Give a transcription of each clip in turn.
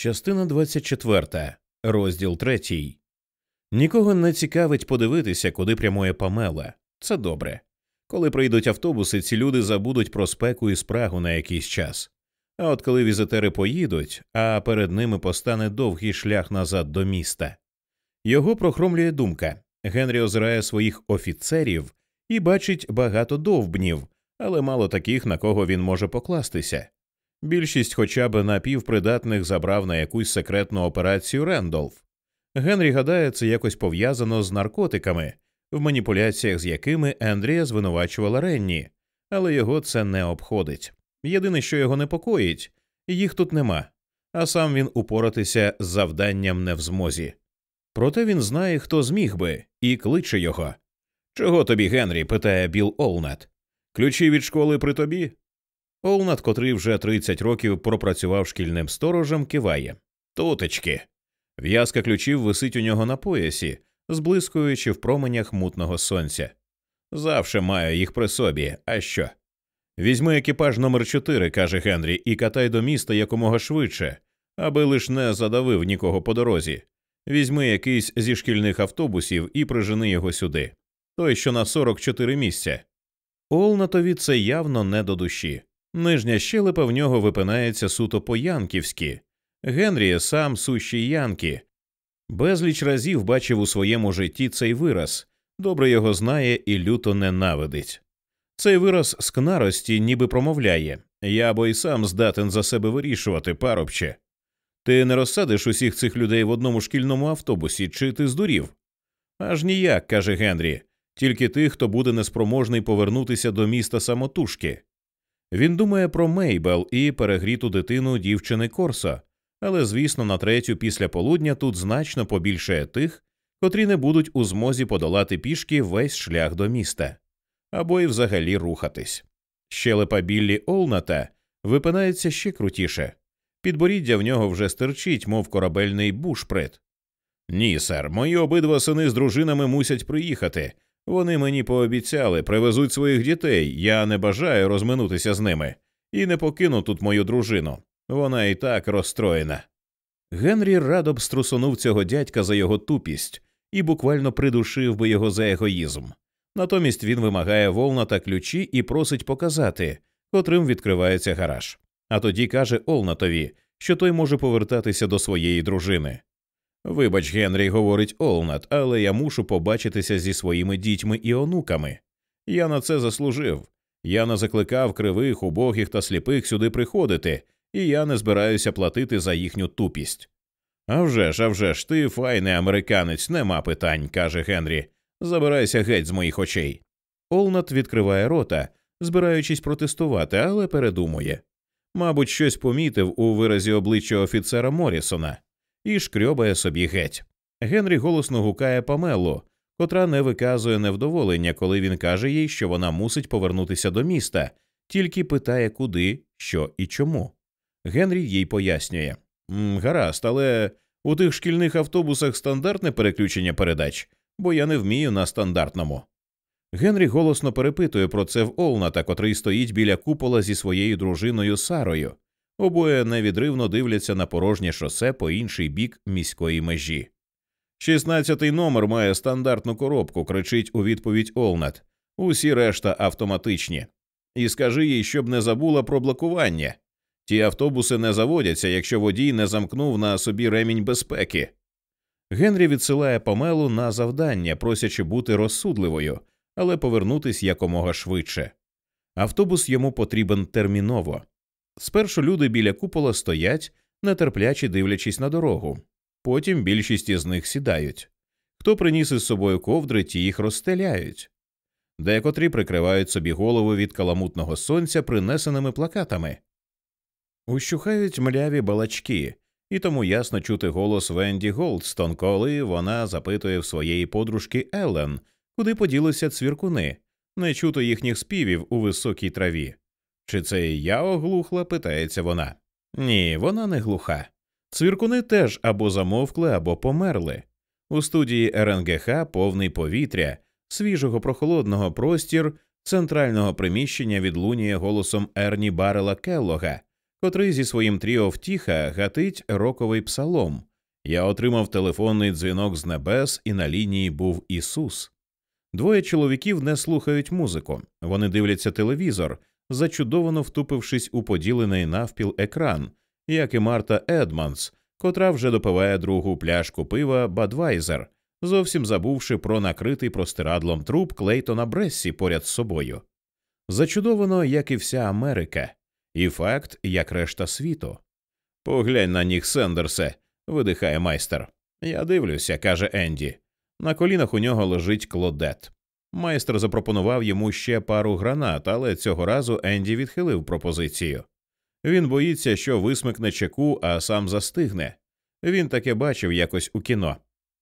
Частина 24. Розділ 3. Нікого не цікавить подивитися, куди прямує Памела. Це добре. Коли прийдуть автобуси, ці люди забудуть про спеку і спрагу на якийсь час. А от коли візитери поїдуть, а перед ними постане довгий шлях назад до міста. Його прохромлює думка. Генрі озирає своїх офіцерів і бачить багато довбнів, але мало таких, на кого він може покластися. Більшість хоча б напівпридатних забрав на якусь секретну операцію Рендолф. Генрі гадає, це якось пов'язано з наркотиками, в маніпуляціях з якими Ендрія звинувачувала Ренні, але його це не обходить. Єдине, що його непокоїть, їх тут нема, а сам він упоратися з завданням не в змозі. Проте він знає, хто зміг би, і кличе його. Чого тобі, Генрі? питає Біл Олнат. Ключі від школи при тобі? Олнат, котрий вже 30 років пропрацював шкільним сторожем, киває. Тутечки. В'язка ключів висить у нього на поясі, зблискуючи в променях мутного сонця. Завше маю їх при собі. А що? Візьми екіпаж номер 4 каже Генрі, і катай до міста якомога швидше, аби лиш не задавив нікого по дорозі. Візьми якийсь зі шкільних автобусів і прижени його сюди. Той, що на 44 місця. Олнатові це явно не до душі. Нижня щелепа в нього випинається суто по янківськи. Генрі сам сущий янки. Безліч разів бачив у своєму житті цей вираз, добре його знає і люто ненавидить. Цей вираз скнарості ніби промовляє я бо й сам здатен за себе вирішувати, парубче. Ти не розсадиш усіх цих людей в одному шкільному автобусі, чи ти здурів? Аж ніяк, каже Генрі, тільки тих, хто буде неспроможний повернутися до міста самотужки. Він думає про Мейбел і перегріту дитину дівчини Корсо, але, звісно, на третю після полудня тут значно побільшає тих, котрі не будуть у змозі подолати пішки весь шлях до міста або й взагалі рухатись. Щелепа Біллі Олната випинається ще крутіше. Підборіддя в нього вже стирчить, мов корабельний бушприт. Ні, сер, мої обидва сини з дружинами мусять приїхати. Вони мені пообіцяли, привезуть своїх дітей. Я не бажаю розминутися з ними і не покину тут мою дружину. Вона і так розстроєна. Генрі радо б струсонув цього дядька за його тупість і буквально придушив би його за егоїзм. Натомість він вимагає волна та ключі і просить показати, котрим відкривається гараж. А тоді каже Олнатові, що той може повертатися до своєї дружини. Вибач, Генрі, говорить Олнат, але я мушу побачитися зі своїми дітьми і онуками. Я на це заслужив. Я не закликав кривих, убогих та сліпих сюди приходити, і я не збираюся платити за їхню тупість. «А вже ж, а вже ж, ти файний американець, нема питань, каже Генрі. Забирайся геть з моїх очей. Олнат відкриває рота, збираючись протестувати, але передумує. Мабуть, щось помітив у виразі обличчя офіцера Морісона і шкрьобає собі геть. Генрі голосно гукає Памелу, котра не виказує невдоволення, коли він каже їй, що вона мусить повернутися до міста, тільки питає, куди, що і чому. Генрі їй пояснює гаразд, але у тих шкільних автобусах стандартне переключення передач, бо я не вмію на стандартному. Генрі голосно перепитує про це в Олната, котрий стоїть біля купола зі своєю дружиною Сарою. Обоє невідривно дивляться на порожнє шосе по інший бік міської межі. Шістнадцятий номер має стандартну коробку, кричить у відповідь Олнат. Усі решта автоматичні. І скажи їй, щоб не забула про блокування. Ті автобуси не заводяться, якщо водій не замкнув на собі ремінь безпеки. Генрі відсилає Памелу на завдання, просячи бути розсудливою, але повернутись якомога швидше. Автобус йому потрібен терміново. Спершу люди біля купола стоять, нетерпляче дивлячись на дорогу. Потім більшість із них сідають. Хто приніс із собою ковдри, ті їх розстеляють. Декотрі прикривають собі голову від каламутного сонця принесеними плакатами. Ущухають мляві балачки, і тому ясно чути голос Венді Голдстон, коли вона запитує в своєї подружки Еллен, куди поділися цвіркуни, не чути їхніх співів у високій траві. Чи це і я оглухла? питається вона. Ні, вона не глуха. Цвіркуни теж або замовкли, або померли. У студії РНГХ повний повітря, свіжого прохолодного простір, центрального приміщення відлунює голосом Ерні Барела Келлога, котрий зі своїм тріо втіха гатить роковий псалом. Я отримав телефонний дзвінок з небес, і на лінії був Ісус. Двоє чоловіків не слухають музику, вони дивляться телевізор, зачудовано втупившись у поділений навпіл екран, як і Марта Едманс, котра вже допиває другу пляшку пива Бадвайзер, зовсім забувши про накритий простирадлом труп Клейтона Брессі поряд з собою. Зачудовано, як і вся Америка, і факт, як решта світу. Поглянь на них, Сендерсе, видихає майстер. Я дивлюся, каже Енді. На колінах у нього лежить клодет. Майстер запропонував йому ще пару гранат, але цього разу Енді відхилив пропозицію. Він боїться, що висмикне чеку, а сам застигне. Він таке бачив якось у кіно.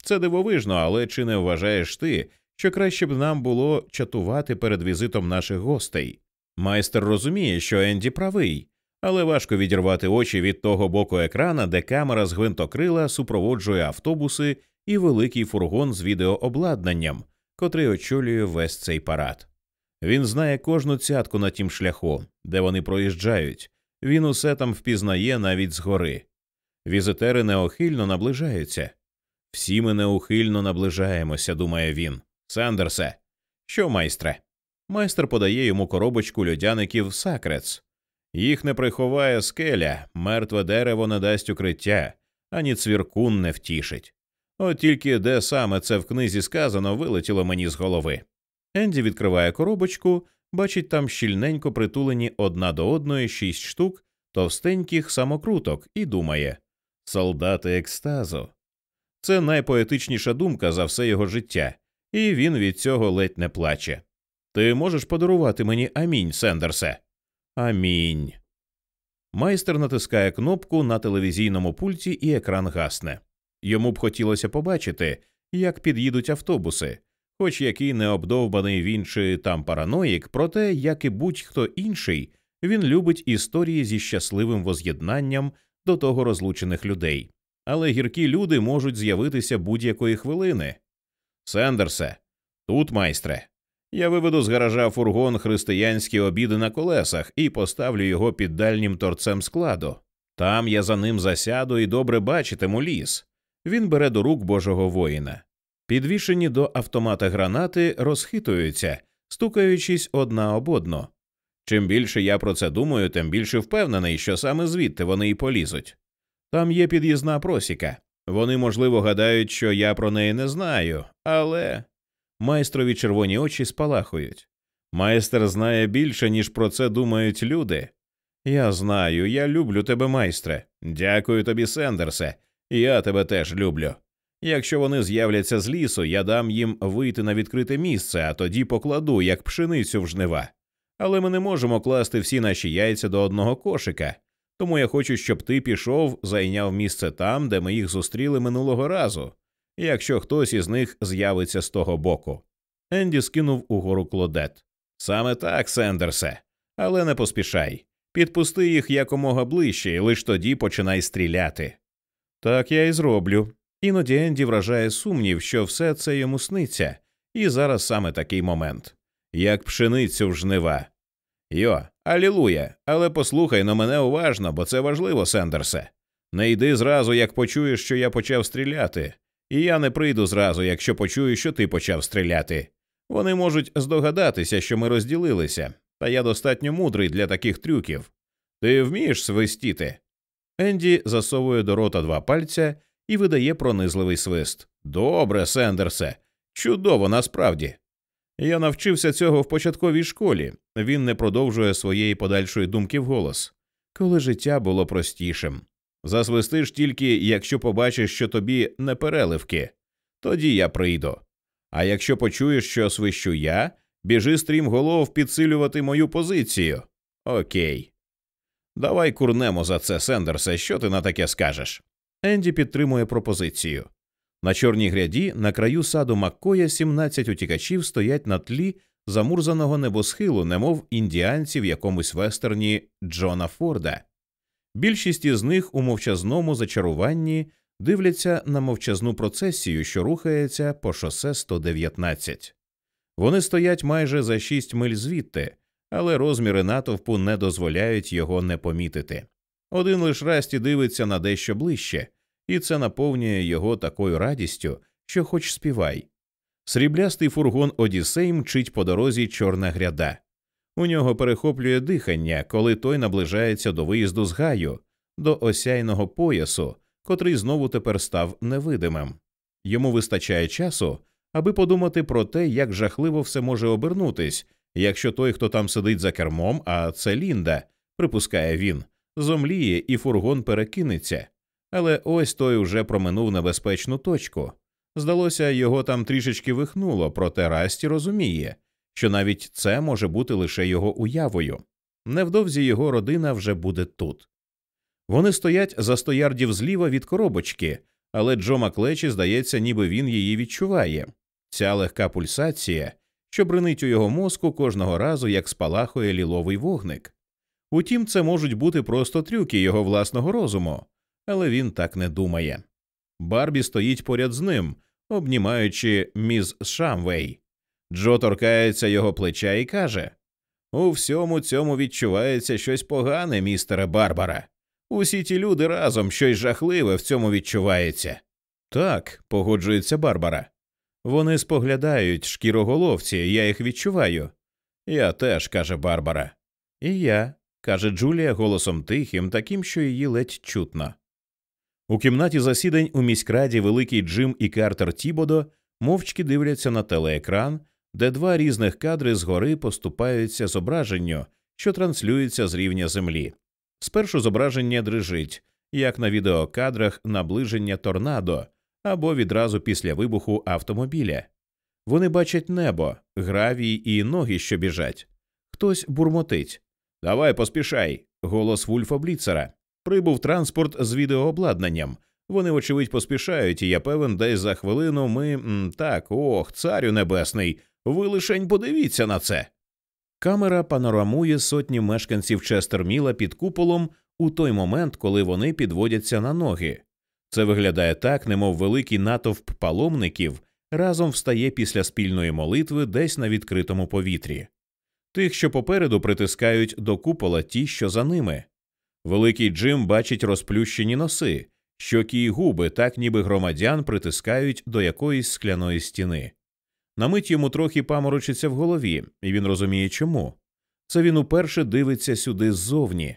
Це дивовижно, але чи не вважаєш ти, що краще б нам було чатувати перед візитом наших гостей? Майстер розуміє, що Енді правий, але важко відірвати очі від того боку екрана, де камера з гвинтокрила супроводжує автобуси і великий фургон з відеообладнанням, котрий очолює весь цей парад. Він знає кожну цятку на тім шляху, де вони проїжджають. Він усе там впізнає навіть згори. Візитери неохильно наближаються. Всі ми неухильно наближаємося, думає він. Сандерсе. Що, майстре? Майстер подає йому коробочку льодяників Сакрец. Їх не приховає скеля, мертве дерево не дасть укриття, ані цвіркун не втішить. От тільки де саме це в книзі сказано, вилетіло мені з голови. Енді відкриває коробочку, бачить там щільненько притулені одна до одної шість штук товстеньких самокруток і думає солдати екстазу. Це найпоетичніша думка за все його життя, і він від цього ледь не плаче. Ти можеш подарувати мені амінь, Сендерсе? Амінь. Майстер натискає кнопку на телевізійному пульті, і екран гасне. Йому б хотілося побачити, як під'їдуть автобуси, хоч який необдовбаний він чи там параноїк, проте, як і будь-хто інший, він любить історії зі щасливим воз'єднанням до того розлучених людей. Але гіркі люди можуть з'явитися будь-якої хвилини. Сендерсе, тут, майстре. Я виведу з гаража фургон християнські обіди на колесах і поставлю його під дальнім торцем складу. Там я за ним засяду і добре бачитиму ліс. Він бере до рук Божого воїна. Підвішені до автомата гранати розхитуються, стукаючись одна об одну. Чим більше я про це думаю, тим більше впевнений, що саме звідти вони й полізуть. Там є під'їзна просіка. Вони, можливо, гадають, що я про неї не знаю, але майстрові червоні очі спалахують. Майстер знає більше, ніж про це думають люди. Я знаю, я люблю тебе, майстре. Дякую тобі, Сендерсе. Я тебе теж люблю. Якщо вони з'являться з лісу, я дам їм вийти на відкрите місце, а тоді покладу, як пшеницю в жнива. Але ми не можемо класти всі наші яйця до одного кошика. Тому я хочу, щоб ти пішов, зайняв місце там, де ми їх зустріли минулого разу, якщо хтось із них з'явиться з того боку. Енді скинув угору клодет. Саме так, Сендерсе, але не поспішай. Підпусти їх якомога ближче, і лиш тоді починай стріляти. Так я і зроблю. Іноді Енді вражає сумнів, що все це йому сниться, і зараз саме такий момент як пшеницю в жнива. Йо, алілуя, але послухай на мене уважно, бо це важливо, Сендерсе. Не йди зразу, як почуєш, що я почав стріляти, і я не прийду зразу, якщо почую, що ти почав стріляти. Вони можуть здогадатися, що ми розділилися, та я достатньо мудрий для таких трюків. Ти вмієш свистіти? Енді засовує до рота два пальця і видає пронизливий свист. Добре, Сендерсе, чудово насправді. Я навчився цього в початковій школі. Він не продовжує своєї подальшої думки вголос. Коли життя було простішим. Засвистиш тільки, якщо побачиш, що тобі не переливки, тоді я прийду. А якщо почуєш, що свищу я, біжи стрімголов підсилювати мою позицію. Окей. Давай курнемо за це, Сендерсе, що ти на таке скажеш? Енді підтримує пропозицію. На чорній гряді на краю саду Маккоя 17 утікачів стоять на тлі замурзаного небосхилу, немов індіанці в якомусь вестерні Джона Форда. Більшість із них у мовчазному зачаруванні дивляться на мовчазну процесію, що рухається по шосе 119. Вони стоять майже за шість миль звідти, але розміри натовпу не дозволяють його не помітити. Один лиш Расті дивиться на дещо ближче, і це наповнює його такою радістю, що хоч співай. Сріблястий фургон Одіссей мчить по дорозі чорна гряда. У нього перехоплює дихання, коли той наближається до виїзду з гаю, до осяйного поясу, котрий знову тепер став невидимим. Йому вистачає часу, аби подумати про те, як жахливо все може обернутись, якщо той, хто там сидить за кермом, а це Лінда, припускає він, зомліє і фургон перекинеться. Але ось той уже проминув небезпечну точку. Здалося, його там трішечки вихнуло, проте Расті розуміє, що навіть це може бути лише його уявою. Невдовзі його родина вже буде тут. Вони стоять за сто ярдів зліва від коробочки, але Джо Маклечі, здається, ніби він її відчуває. Ця легка пульсація, що бринить у його мозку кожного разу, як спалахує ліловий вогник. Утім, це можуть бути просто трюки його власного розуму, але він так не думає. Барбі стоїть поряд з ним, обнімаючи міс Шамвей. Джо торкається його плеча і каже У всьому цьому відчувається щось погане, містере Барбара. Усі ті люди разом щось жахливе в цьому відчувається. Так, погоджується Барбара. Вони споглядають шкіроголовці, я їх відчуваю. Я теж, каже Барбара. І я, каже Джулія голосом тихим, таким, що її ледь чутно. У кімнаті засідань у міськраді великий Джим і Картер Тібодо мовчки дивляться на телеекран, де два різних кадри згори поступаються зображенню, що транслюється з рівня землі. Спершу зображення дрижить, як на відеокадрах наближення торнадо або відразу після вибуху автомобіля. Вони бачать небо, гравій і ноги, що біжать. Хтось бурмотить. Давай поспішай. Голос Вульфа Бліцера. Прибув транспорт з відеообладнанням. Вони, вочевидь, поспішають, і я певен, десь за хвилину ми м, так, ох, царю небесний. Ви лишень подивіться на це. Камера панорамує сотні мешканців Честерміла під куполом у той момент, коли вони підводяться на ноги. Це виглядає так, немов великий натовп паломників разом встає після спільної молитви десь на відкритому повітрі. Тих, що попереду притискають до купола ті, що за ними. Великий Джим бачить розплющені носи, щоки й губи, так ніби громадян притискають до якоїсь скляної стіни. На мить йому трохи паморочиться в голові, і він розуміє чому. Це він уперше дивиться сюди ззовні.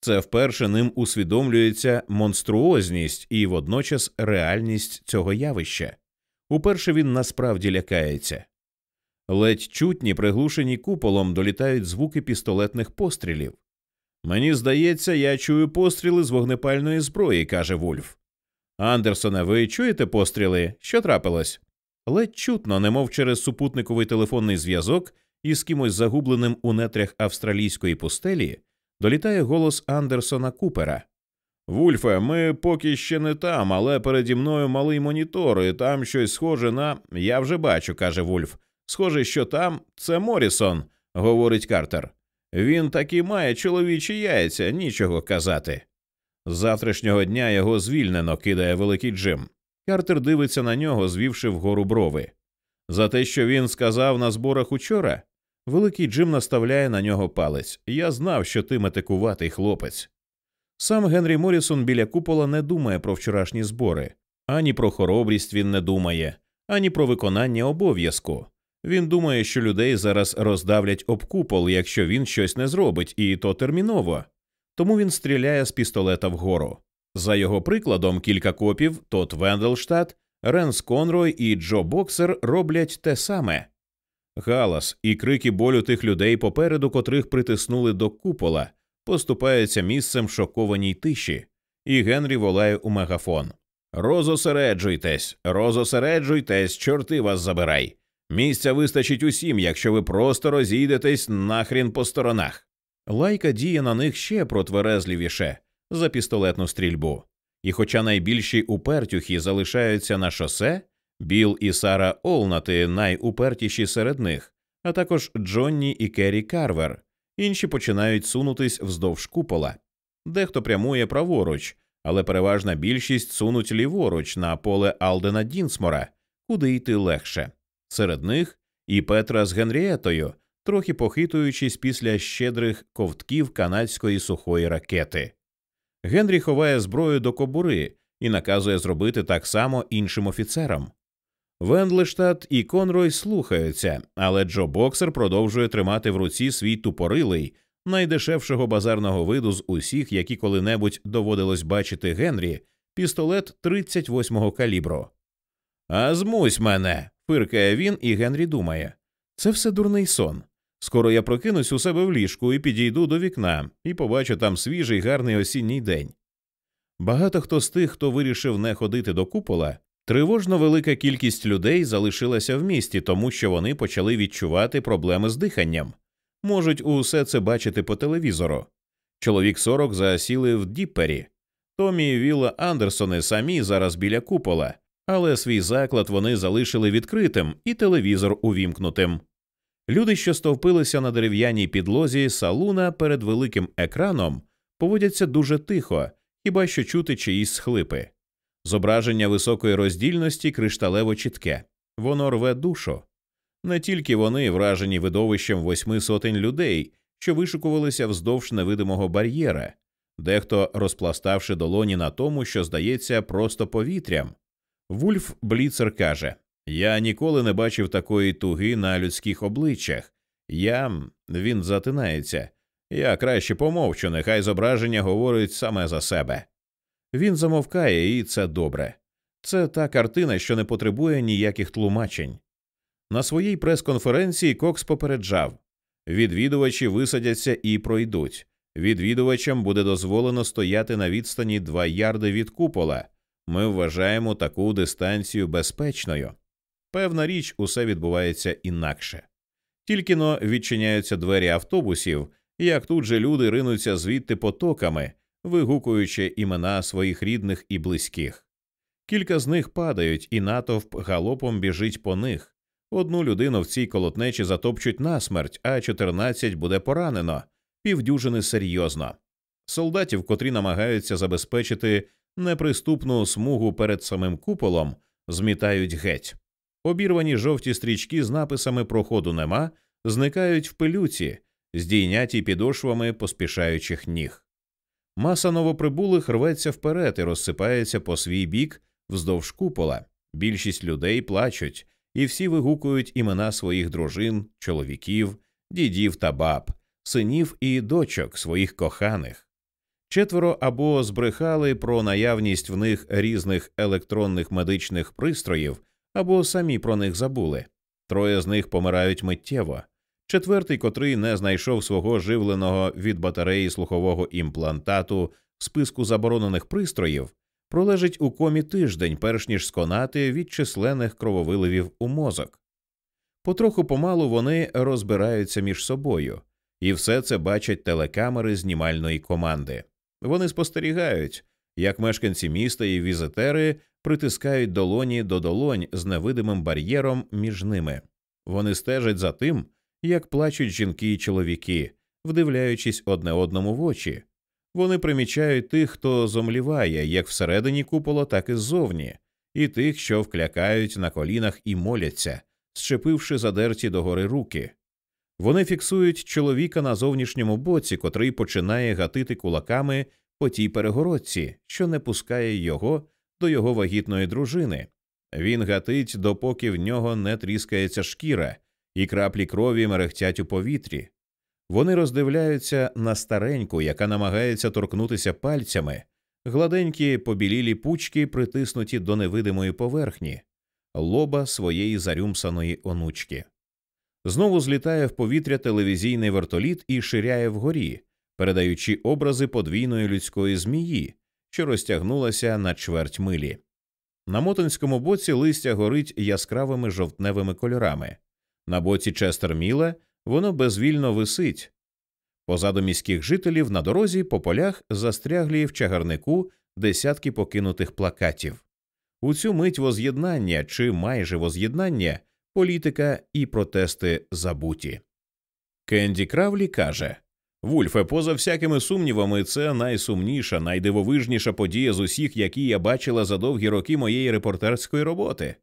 Це вперше ним усвідомлюється монструозність і водночас реальність цього явища. Уперше він насправді лякається. Ледь чутні, приглушені куполом, долітають звуки пістолетних пострілів. Мені здається, я чую постріли з вогнепальної зброї, каже Вульф. Андерсоне, ви чуєте постріли? Що трапилось? Ледь чутно, немов через супутниковий телефонний зв'язок із кимось загубленим у нетрях австралійської пустелі, долітає голос Андерсона Купера. Вульфе, ми поки ще не там, але переді мною малий монітор, і там щось схоже на. Я вже бачу, каже Вульф. Схоже, що там це Морісон, говорить Картер. Він таки має чоловічі яйця, нічого казати. З завтрашнього дня його звільнено, кидає великий Джим. Картер дивиться на нього, звівши вгору брови. За те, що він сказав на зборах учора, великий Джим наставляє на нього палець. Я знав, що ти метикуватий хлопець. Сам Генрі Морісон біля купола не думає про вчорашні збори, ані про хоробрість він не думає, ані про виконання обов'язку. Він думає, що людей зараз роздавлять об купол, якщо він щось не зробить, і то терміново. Тому він стріляє з пістолета вгору. За його прикладом, кілька копів Тот Венделштадт, Ренс Конрой і Джо Боксер роблять те саме. Галас і крики болю тих людей попереду, котрих притиснули до купола, поступаються місцем шокованій тиші, і Генрі волає у мегафон Розосереджуйтесь, розосереджуйтесь, чорти вас забирай. Місця вистачить усім, якщо ви просто розійдетесь нахрін по сторонах. Лайка діє на них ще протверезлівіше за пістолетну стрільбу. І, хоча найбільші упертюхи залишаються на шосе, Біл і Сара Олнати найупертіші серед них, а також Джонні і Керрі Карвер, інші починають сунутись вздовж купола. Дехто прямує праворуч, але переважна більшість сунуть ліворуч на поле Алдена Дінсмора, куди йти легше. Серед них і Петра з Генрієтою, трохи похитуючись після щедрих ковтків канадської сухої ракети. Генрі ховає зброю до кобури і наказує зробити так само іншим офіцерам. Вендлештат і Конрой слухаються, але Джо Боксер продовжує тримати в руці свій тупорилий, найдешевшого базарного виду з усіх, які коли-небудь доводилось бачити Генрі, пістолет 38-го калібру. А змусь мене. фиркає він, і Генрі думає. Це все дурний сон. Скоро я прокинусь у себе в ліжку і підійду до вікна і побачу там свіжий гарний осінній день. Багато хто з тих, хто вирішив не ходити до купола, тривожно велика кількість людей залишилася в місті, тому що вони почали відчувати проблеми з диханням, можуть усе це бачити по телевізору. Чоловік 40 засіли в Діппері. Томі і Вілла Андерсони самі зараз біля купола, але свій заклад вони залишили відкритим і телевізор увімкнутим. Люди, що стовпилися на дерев'яній підлозі салуна перед великим екраном, поводяться дуже тихо, хіба що чути чиїсь схлипи. Зображення високої роздільності кришталево чітке, воно рве душу. Не тільки вони вражені видовищем восьми сотень людей, що вишукувалися вздовж невидимого бар'єра, дехто розпластавши долоні на тому, що здається просто повітрям. Вульф Бліцер каже Я ніколи не бачив такої туги на людських обличчях. Я він затинається. Я краще помовчу, нехай зображення говорить саме за себе. Він замовкає, і це добре. Це та картина, що не потребує ніяких тлумачень. На своїй прес-конференції Кокс попереджав відвідувачі висадяться і пройдуть. Відвідувачам буде дозволено стояти на відстані два ярди від купола. Ми вважаємо таку дистанцію безпечною. Певна річ, усе відбувається інакше. Тільки но відчиняються двері автобусів, як тут же люди ринуться звідти потоками, вигукуючи імена своїх рідних і близьких. Кілька з них падають, і натовп галопом біжить по них. Одну людину в цій колотнечі затопчуть насмерть, а 14 буде поранено, півдюжини серйозно. Солдатів, котрі намагаються забезпечити неприступну смугу перед самим куполом, змітають геть. Обірвані жовті стрічки з написами проходу нема зникають в пилюці, здійняті підошвами поспішаючих ніг. Маса новоприбулих рветься вперед і розсипається по свій бік вздовж купола. Більшість людей плачуть, і всі вигукують імена своїх дружин, чоловіків, дідів та баб, синів і дочок своїх коханих. Четверо або збрехали про наявність в них різних електронних медичних пристроїв, або самі про них забули. Троє з них помирають миттєво. Четвертий, котрий не знайшов свого живленого від батареї слухового імплантату списку заборонених пристроїв, пролежить у комі тиждень, перш ніж сконати від численних крововиливів у мозок. Потроху помалу вони розбираються між собою, і все це бачать телекамери знімальної команди. Вони спостерігають, як мешканці міста і візитери притискають долоні до долонь з невидимим бар'єром між ними. Вони стежать за тим, як плачуть жінки і чоловіки, вдивляючись одне одному в очі. Вони примічають тих, хто зомліває, як всередині купола, так і ззовні, і тих, що вклякають на колінах і моляться, щепивши задерті догори руки. Вони фіксують чоловіка на зовнішньому боці, котрий починає гатити кулаками по тій перегородці, що не пускає його до його вагітної дружини. Він гатить, допоки в нього не тріскається шкіра, і краплі крові мерехтять у повітрі. Вони роздивляються на стареньку, яка намагається торкнутися пальцями, гладенькі побілілі пучки, притиснуті до невидимої поверхні, лоба своєї зарюмсаної онучки. Знову злітає в повітря телевізійний вертоліт і ширяє вгорі, передаючи образи подвійної людської змії, що розтягнулася на чверть милі. На мотонському боці листя горить яскравими жовтневими кольорами. На боці Честерміла воно безвільно висить. Позаду міських жителів на дорозі по полях застряглі в чагарнику десятки покинутих плакатів. У цю мить воз'єднання чи майже воз'єднання політика і протести забуті. Кенді Кравлі каже Вульфе, поза всякими сумнівами, це найсумніша, найдивовижніша подія з усіх, які я бачила за довгі роки моєї репортерської роботи.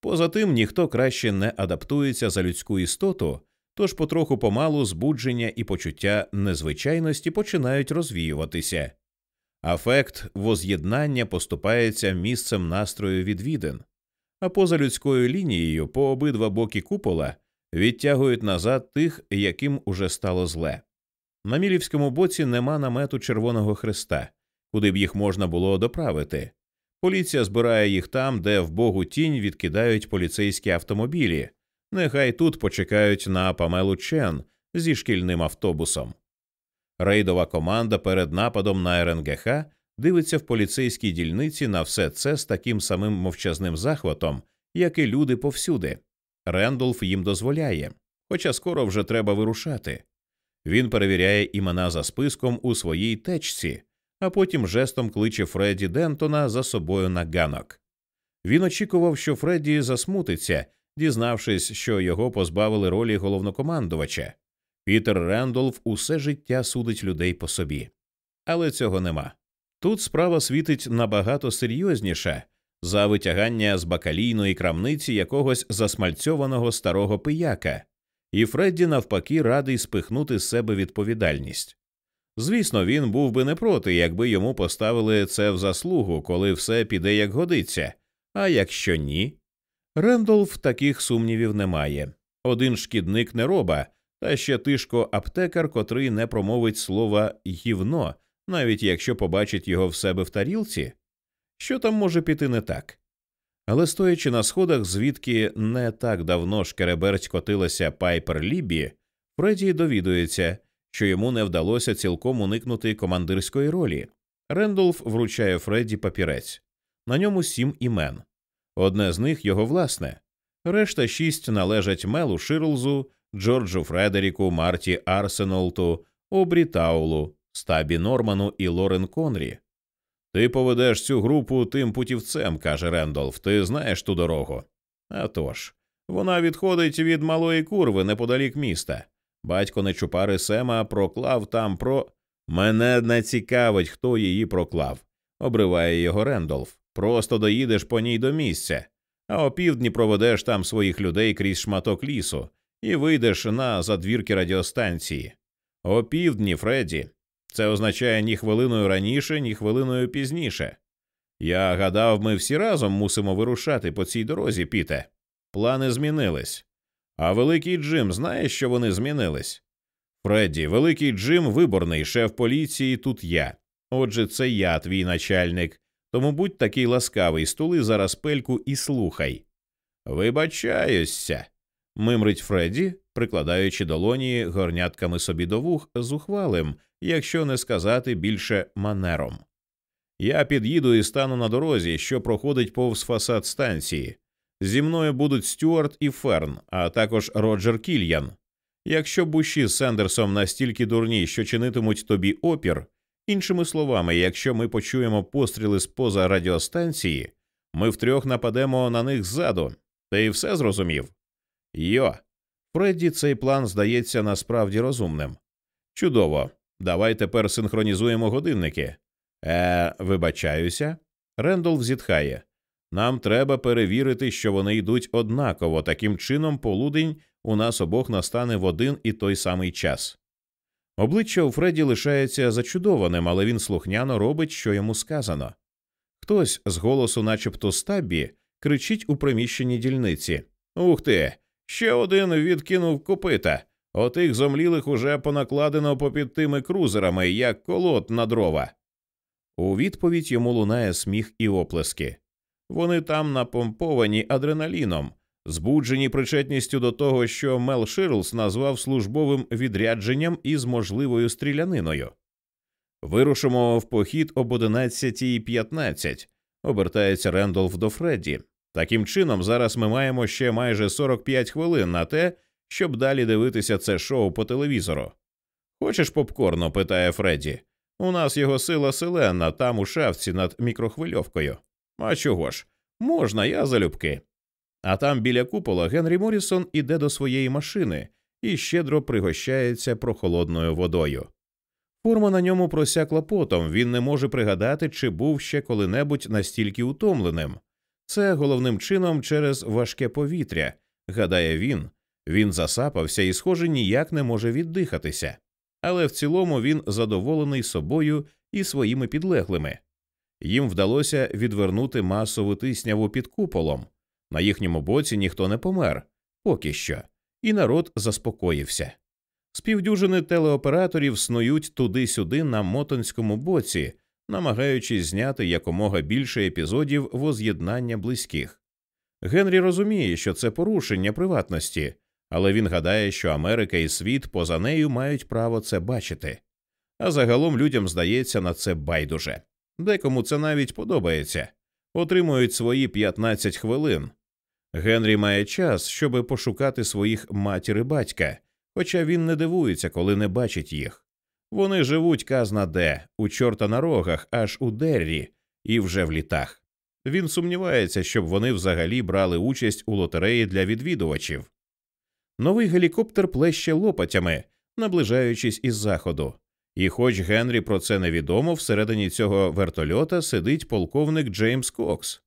Поза тим, ніхто краще не адаптується за людську істоту, тож потроху помалу збудження і почуття незвичайності починають розвіюватися. Афект воз'єднання поступається місцем настрою відвідин, а поза людською лінією по обидва боки купола відтягують назад тих, яким уже стало зле. На мілівському боці нема намету Червоного Христа, куди б їх можна було доправити. Поліція збирає їх там, де в богу тінь відкидають поліцейські автомобілі. Нехай тут почекають на Памелу Чен зі шкільним автобусом. Рейдова команда перед нападом на РНГХ дивиться в поліцейській дільниці на все це з таким самим мовчазним захватом, як і люди повсюди. Рендолф їм дозволяє, хоча скоро вже треба вирушати. Він перевіряє імена за списком у своїй течці, а потім жестом кличе Фредді Дентона за собою на ганок. Він очікував, що Фредді засмутиться, дізнавшись, що його позбавили ролі головнокомандувача. Пітер Рендолф усе життя судить людей по собі. Але цього нема. Тут справа світить набагато серйозніше за витягання з бакалійної крамниці якогось засмальцьованого старого пияка, і Фредді навпаки радий спихнути з себе відповідальність. Звісно, він був би не проти, якби йому поставили це в заслугу, коли все піде як годиться, а якщо ні. Рендолф таких сумнівів немає. Один шкідник не роба, та ще тишко аптекар, котрий не промовить слова гівно, навіть якщо побачить його в себе в тарілці. Що там може піти не так? Але стоячи на сходах, звідки не так давно шкереберть котилася Пайпер Лібі, Фредді довідується, що йому не вдалося цілком уникнути командирської ролі. Рендолф вручає Фредді папірець. На ньому сім імен. Одне з них його власне. Решта шість належать Мелу Ширлзу, Джорджу Фредеріку, Марті Арсенолту, Обрі Таулу, Стабі Норману і Лорен Конрі. Ти поведеш цю групу тим путівцем, каже Рендолф, ти знаєш ту дорогу. А тож, вона відходить від малої курви неподалік міста. Батько Нечупари Сема проклав там про. Мене не цікавить, хто її проклав, обриває його Рендолф. Просто доїдеш по ній до місця, а опівдні проведеш там своїх людей крізь шматок лісу і вийдеш на задвірки радіостанції. Опівдні, Фредді. Це означає ні хвилиною раніше, ні хвилиною пізніше. Я гадав, ми всі разом мусимо вирушати по цій дорозі, Піте. Плани змінились. А великий Джим знає, що вони змінились? Фредді, великий Джим виборний, шеф поліції, тут я. Отже, це я, твій начальник. Тому будь такий ласкавий, стули зараз пельку і слухай. Вибачаюся. мимрить Фредді, прикладаючи долоні горнятками собі до вух зухвалим, якщо не сказати більше манером. Я під'їду і стану на дорозі, що проходить повз фасад станції. Зі мною будуть Стюарт і Ферн, а також Роджер Кільян. Якщо буші з Сендерсом настільки дурні, що чинитимуть тобі опір, іншими словами, якщо ми почуємо постріли з поза радіостанції, ми втрьох нападемо на них ззаду. Ти все зрозумів? Йо. Фредді цей план здається насправді розумним. Чудово. Давай тепер синхронізуємо годинники. Е, вибачаюся. Рендол зітхає. Нам треба перевірити, що вони йдуть однаково. Таким чином, полудень у нас обох настане в один і той самий час. Обличчя у Фредді лишається зачудованим, але він слухняно робить, що йому сказано. Хтось з голосу, начебто стаббі, кричить у приміщенні дільниці Ух ти! Ще один відкинув копита. Отих зомлілих уже понакладено попід тими крузерами, як колод на дрова. У відповідь йому лунає сміх і оплески. Вони там напомповані адреналіном, збуджені причетністю до того, що Мел Ширлс назвав службовим відрядженням із можливою стріляниною. Вирушимо в похід об 11.15, обертається Рендолф до Фредді. Таким чином, зараз ми маємо ще майже 45 хвилин на те, щоб далі дивитися це шоу по телевізору. Хочеш попкорну? питає Фредді. У нас його сила селена там у шафці над мікрохвильовкою. А чого ж? Можна, я залюбки. А там біля купола Генрі Морісон іде до своєї машини і щедро пригощається прохолодною водою. Форма на ньому просякла потом, він не може пригадати, чи був ще коли-небудь настільки утомленим. Це головним чином через важке повітря, гадає він. Він засапався і, схоже, ніяк не може віддихатися. Але в цілому він задоволений собою і своїми підлеглими. Їм вдалося відвернути масову тисняву під куполом. На їхньому боці ніхто не помер поки що, і народ заспокоївся. Співдюжини телеоператорів снують туди-сюди на мотонському боці, намагаючись зняти якомога більше епізодів воз'єднання близьких. Генрі розуміє, що це порушення приватності, але він гадає, що Америка і світ поза нею мають право це бачити. А загалом людям здається на це байдуже. Декому це навіть подобається, отримують свої 15 хвилин. Генрі має час, щоб пошукати своїх матір і батька, хоча він не дивується, коли не бачить їх. Вони живуть казна де, у чорта на рогах, аж у Деррі, і вже в літах. Він сумнівається, щоб вони взагалі брали участь у лотереї для відвідувачів. Новий гелікоптер плеще лопатями, наближаючись із заходу. І, хоч Генрі про це невідомо, всередині цього вертольота сидить полковник Джеймс Кокс.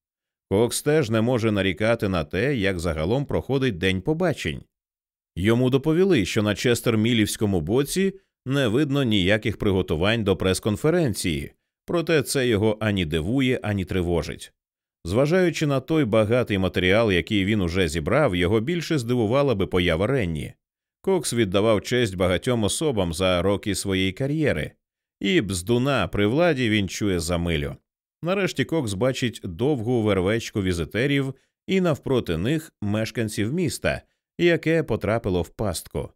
Кокс теж не може нарікати на те, як загалом проходить день побачень. Йому доповіли, що на Честермілівському боці не видно ніяких приготувань до прес-конференції, проте це його ані дивує, ані тривожить. Зважаючи на той багатий матеріал, який він уже зібрав, його більше здивувала би поява Ренні. Кокс віддавав честь багатьом особам за роки своєї кар'єри, і бздуна при владі він чує за милю. Нарешті Кокс бачить довгу вервечку візитерів і навпроти них мешканців міста, яке потрапило в пастку.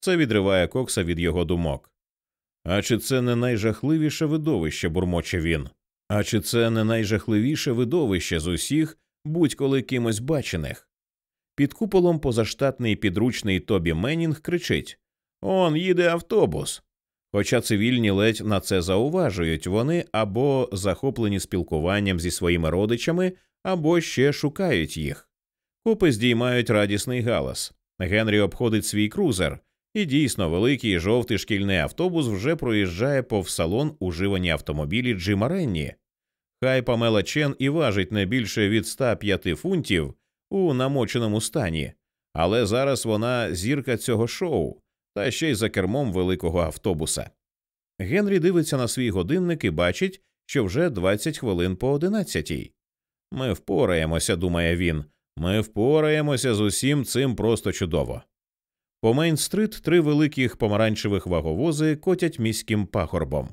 Це відриває Кокса від його думок. А чи це не найжахливіше видовище, бурмоче він? А чи це не найжахливіше видовище з усіх будь-коли кимось бачених? Під куполом позаштатний підручний Тобі Менінг кричить Он їде автобус. Хоча цивільні ледь на це зауважують, вони або захоплені спілкуванням зі своїми родичами, або ще шукають їх. Копи здіймають радісний галас. Генрі обходить свій крузер, і дійсно великий жовтий шкільний автобус вже проїжджає повз салон уживані автомобілі Джима Ренні. Хай Памела Чен і важить не більше від 105 фунтів у намоченому стані, але зараз вона зірка цього шоу, та ще й за кермом великого автобуса. Генрі дивиться на свій годинник і бачить, що вже 20 хвилин по одинадцятій. Ми впораємося, думає він. Ми впораємося з усім цим просто чудово. По Мейн-стрит три великих помаранчевих ваговози котять міським пахорбом.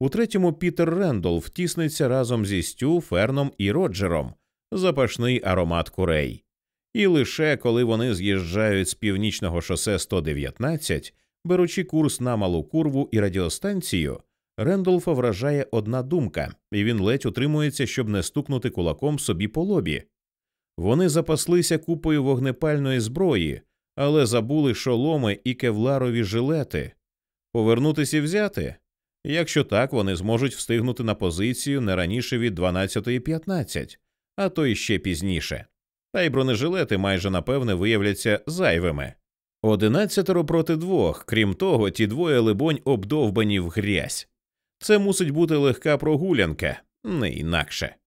У третьому Пітер Рендолф тісниться разом зі Стю, Ферном і Роджером, запашний аромат курей. І лише коли вони з'їжджають з північного шосе 119, беручи курс на малу курву і радіостанцію, Рендолфа вражає одна думка, і він ледь утримується, щоб не стукнути кулаком собі по лобі. Вони запаслися купою вогнепальної зброї, але забули шоломи і кевларові жилети. Повернутися і взяти. Якщо так, вони зможуть встигнути на позицію не раніше від 12.15, а то й ще пізніше. Та й бронежилети майже напевне виявляться зайвими. Одинадцятеро проти двох, крім того, ті двоє, либонь, обдовбані в грязь. Це мусить бути легка прогулянка, не інакше.